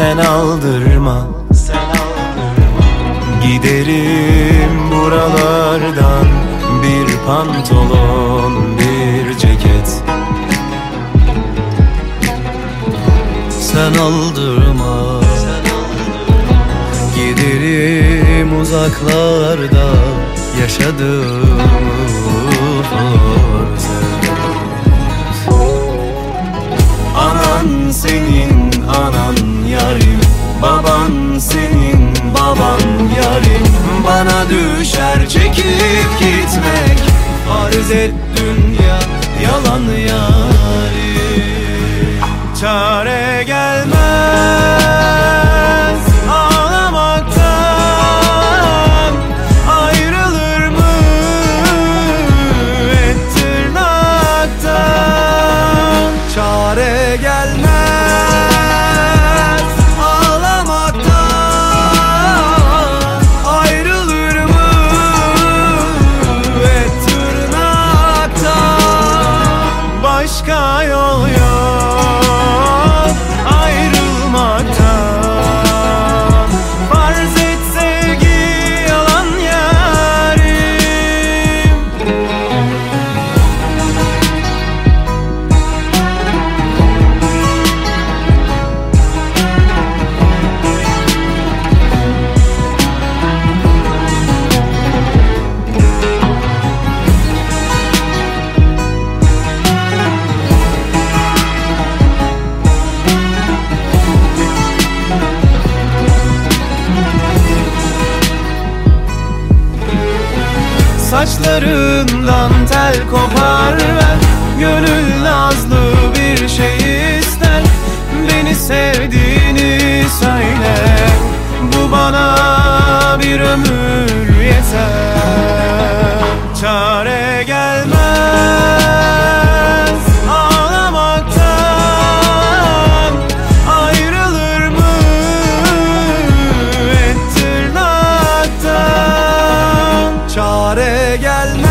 sen aldırma. Sen aldırma. Giderim buralardan Bir pantolon bir ceket. Sen aldırma. Giderim uzaklarda yaşadığım Düşer çekip gitmek. Farz et dünya yalan yarim Çare gelmez Başka yol yok Saçlarından tel kopar ver Gönül nazlı bir şey ister. Beni sevdiğini söyle Bu bana bir ömür yeter. Çare gelmez gelme.